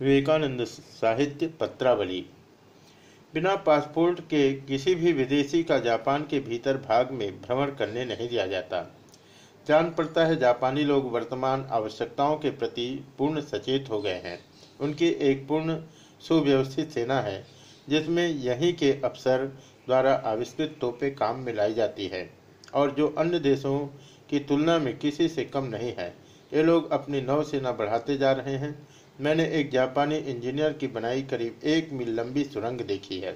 विवेकानंद साहित्य पत्रावली। बिना पासपोर्ट के किसी भी विदेशी का जापान के भीतर भाग में भ्रमण करने नहीं दिया जाता। जान पड़ता है जापानी लोग वर्तमान आवश्यकताओं के प्रति पूर्ण सचेत हो गए हैं। उनकी एक पूर्ण सुव्यवस्थित सेना है, जिसमें यहीं के अफसर द्वारा आविष्कृत तोपें काम में लाई जाती है और जो अन्य देशों की तुलना में किसी से कम नहीं है। ये लोग अपनी नौसेना बढ़ाते जा रहे हैं मैंने एक जापानी इंजीनियर की बनाई करीब एक मील लंबी सुरंग देखी है।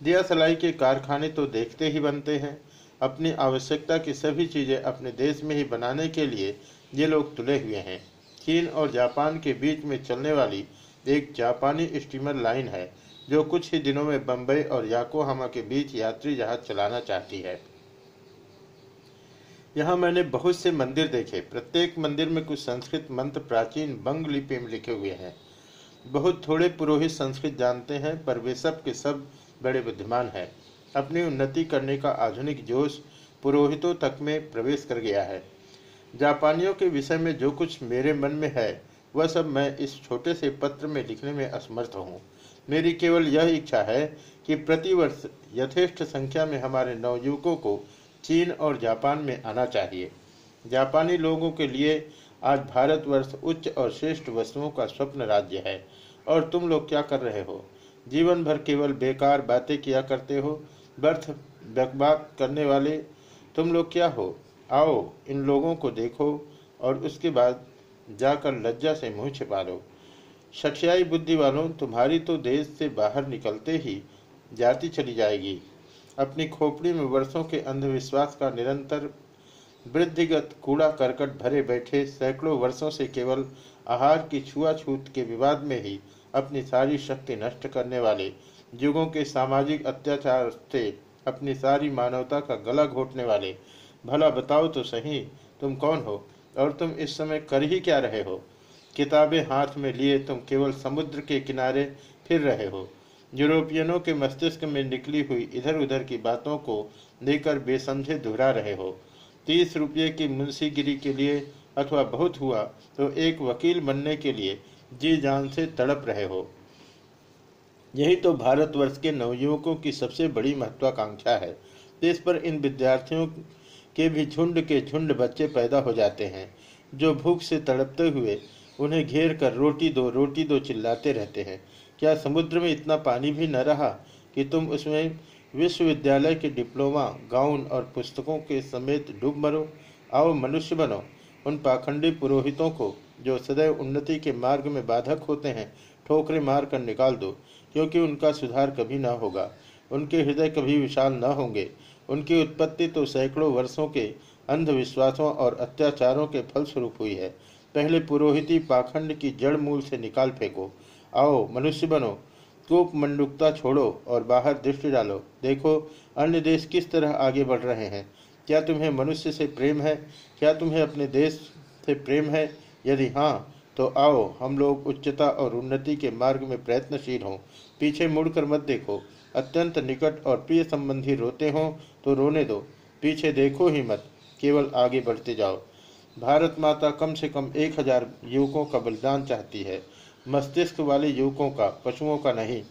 दिया सलाई के कारखाने तो देखते ही बनते हैं। अपनी आवश्यकता की सभी चीज़ें अपने देश में ही बनाने के लिए ये लोग तुले हुए हैं। चीन और जापान के बीच में चलने वाली एक जापानी स्टीमर लाइन है, जो कुछ ही दिनों में बम्बई और याकोहामा के बीच यात्री जहाज़ चलाना चाहती है। यहाँ मैंने बहुत से मंदिर देखे। प्रत्येक मंदिर में कुछ संस्कृत मंत्र, प्राचीन बंग लिपि में लिखे हुए हैं। बहुत थोड़े पुरोहित संस्कृत जानते हैं, पर वे सब के सब बड़े बुद्धिमान हैं। अपनी उन्नति करने का आधुनिक जोश पुरोहितों तक में प्रवेश कर गया है। जापानियों के विषय में जो कुछ मेरे मन में है, वह सब मैं इस छोटे से पत्र में लिखने में असमर्थ हूँ। मेरी केवल यह इच्छा है कि प्रतिवर्ष यथेष्ट संख्या में हमारे नवयुवकों को चीन और जापान में आना चाहिए। जापानी लोगों के लिए आज भारतवर्ष उच्च और श्रेष्ठ वस्तुओं का स्वप्न राज्य है। और तुम लोग क्या कर रहे हो? जीवन भर केवल बेकार बातें किया करते हो, व्यर्थ बकबाक करने वाले। तुम लोग क्या हो? आओ, इन लोगों को देखो और उसके बाद जाकर लज्जा से मुँह छिपा लो सठियाई बुद्धि वालों, तुम्हारी तो देश से बाहर निकलते ही जाती चली जाएगी। अपनी खोपड़ी में वर्षों के अंधविश्वास का निरंतर वृद्धिगत कूड़ा करकट भरे बैठे सैकड़ों वर्षों से केवल आहार की छुआछूत के विवाद में ही अपनी सारी शक्ति नष्ट करने वाले, युगों के सामाजिक अत्याचार से अपनी सारी मानवता का गला घोटने वाले। भला बताओ तो सही, तुम कौन हो और तुम इस समय कर ही क्या रहे हो? किताबें हाथ में लिए तुम केवल समुद्र के किनारे फिर रहे हो। यूरोपियनों के मस्तिष्क में निकली हुई इधर उधर की बातों को लेकर बेसमझे दोहरा रहे हो। तीस रुपये की मुंशीगिरी के लिए अथवा बहुत हुआ तो एक वकील बनने के लिए जी जान से तड़प रहे हो। यही तो भारतवर्ष के नवयुवकों की सबसे बड़ी महत्वाकांक्षा है। देश पर इन विद्यार्थियों के भी झुंड के झुंड बच्चे पैदा हो जाते हैं। जो भूख से तड़पते हुए उन्हें घेर कर रोटी दो रोटी दो चिल्लाते रहते हैं। क्या समुद्र में इतना पानी भी न रहा कि तुम उसमें विश्वविद्यालय के डिप्लोमा, गाउन और पुस्तकों के समेत डूब मरो? आओ मनुष्य बनो। उन पाखंडी पुरोहितों को, जो सदैव उन्नति के मार्ग में बाधक होते हैं, ठोकरे मार कर निकाल दो, क्योंकि उनका सुधार कभी न होगा। उनके हृदय कभी विशाल न होंगे। उनकी उत्पत्ति तो सैकड़ों वर्षों के अंधविश्वासों और अत्याचारों के फलस्वरूप हुई है। पहले पुरोहिती पाखंड की जड़ मूल से निकाल फेंको आओ, मनुष्य बनो। कूप मंडुकता छोड़ो और बाहर दृष्टि डालो। देखो, अन्य देश किस तरह आगे बढ़ रहे हैं। क्या तुम्हें मनुष्य से प्रेम है? क्या तुम्हें अपने देश से प्रेम है? यदि हाँ तो आओ, हम लोग उच्चता और उन्नति के मार्ग में प्रयत्नशील हों। पीछे मुड़कर मत देखो। अत्यंत निकट और प्रिय संबंधी रोते हों तो रोने दो। पीछे देखो ही मत, केवल आगे बढ़ते जाओ। भारत माता कम से कम एक हज़ार युवकों का बलिदान चाहती है। मस्तिष्क वाले युवकों का, पशुओं का नहीं।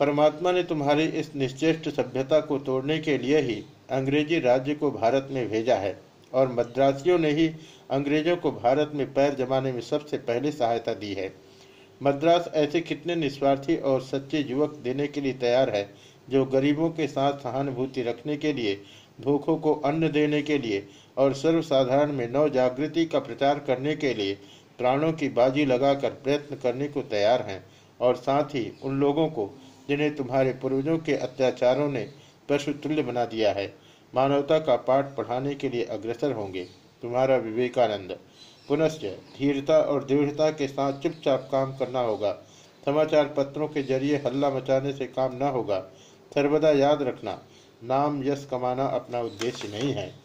परमात्मा ने तुम्हारी इस निश्चेष्ट सभ्यता को तोड़ने के लिए ही अंग्रेज़ी राज्य को भारत में भेजा है और मद्रासियों ने ही अंग्रेज़ों को भारत में पैर जमाने में सबसे पहले सहायता दी है। मद्रास ऐसे कितने निस्वार्थी और सच्चे युवक देने के लिए तैयार है जो गरीबों के साथ सहानुभूति रखने के लिए भूखों को अन्न देने के लिए और सर्वसाधारण में नव जागृति का प्रचार करने के लिए प्राणों की बाजी लगाकर प्रयत्न करने को तैयार हैं और साथ ही उन लोगों को जिन्हें तुम्हारे पूर्वजों के अत्याचारों ने पशुतुल्य बना दिया है, मानवता का पाठ पढ़ाने के लिए अग्रसर होंगे। तुम्हारा विवेकानंद, पुनश्च धीरता और दृढ़ता के साथ चुपचाप काम करना होगा। समाचार पत्रों के ज़रिए हल्ला मचाने से काम न होगा। सर्वदा याद रखना, नाम यश कमाना अपना उद्देश्य नहीं है।